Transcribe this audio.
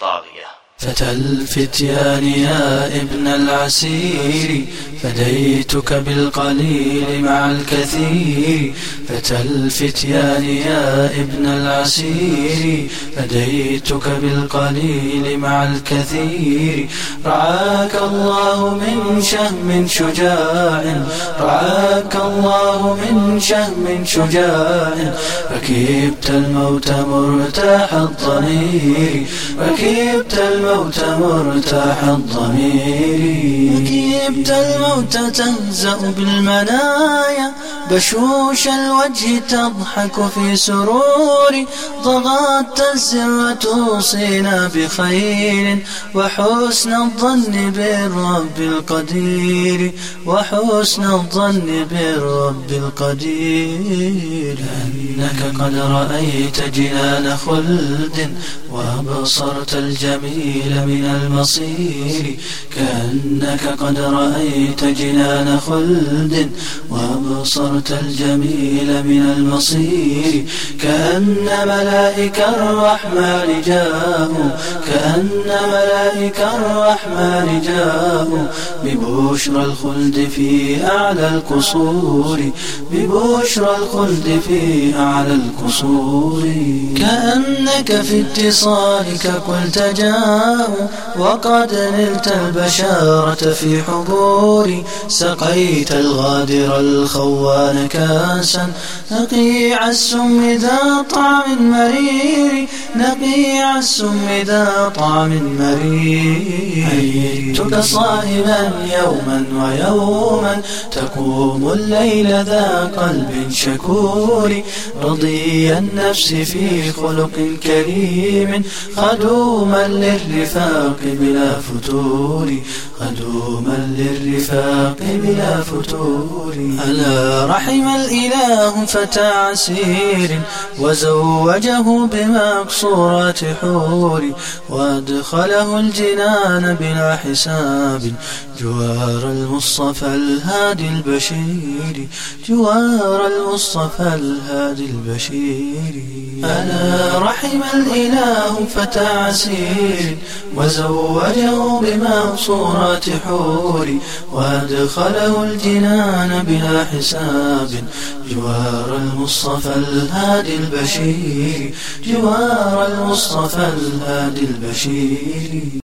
طاغية فتى الفتيان يا ابن العسير فديتك بالقليل مع الكثير. فتى الفتيان يا ابن العسير فديتك بالقليل مع الكثير. رعاك الله من شهم شجاع رعاك الله من شهم شجاع. ركبت الموت مرتاح الضمير ركبت الموت مرتاح الضمير. ركبت الموت تهزأ بالمنايا. بشوش الوجه تضحك في سرور. ضغطت الزر توصينا بخير. وحسن الظن بالرب القدير. وحسن الظن بالرب القدير. أنك قد رأيت جنان خلد. وأبصرت الجميل. من المصير. كأنك قد رأيت جنان خلد وأبصرت الجميل من المصير. كأن ملائك الرحمن جاءوا كأن ملائك الرحمن جاءوا. ببشرى الخلد في أعلى القصور. ببشرى الخلد في أعلى القصور. كأنك في اتصالك قلت جاءوا. وقد نلت البشارة في حبوري سقيت الغادر الخوان كاسا. نقيع السم ذا طعم مرير. نقيع السم ذا طعم مرير. أيتك صائما يوما ويوما. تقوم الليل ذا قلب شكور. رضي النفس في خلق كريم. خدوما للرفاق بلا فتور خدوما للرفاق بلا فتور. ألا رحم الإله فتى عسير وزوجه بمقصورات حور. وأدخله الجنان بلا حساب جوار المصطفى الهادي البشير جوار المصطفى الهادي البشير. ألا رحم الإله فتى عسير وزوجه بمقصورات حور وأدخله الجنان بلا حساب. جوار المصطفى الهادي البشير جوار المصطفى الهادي البشير.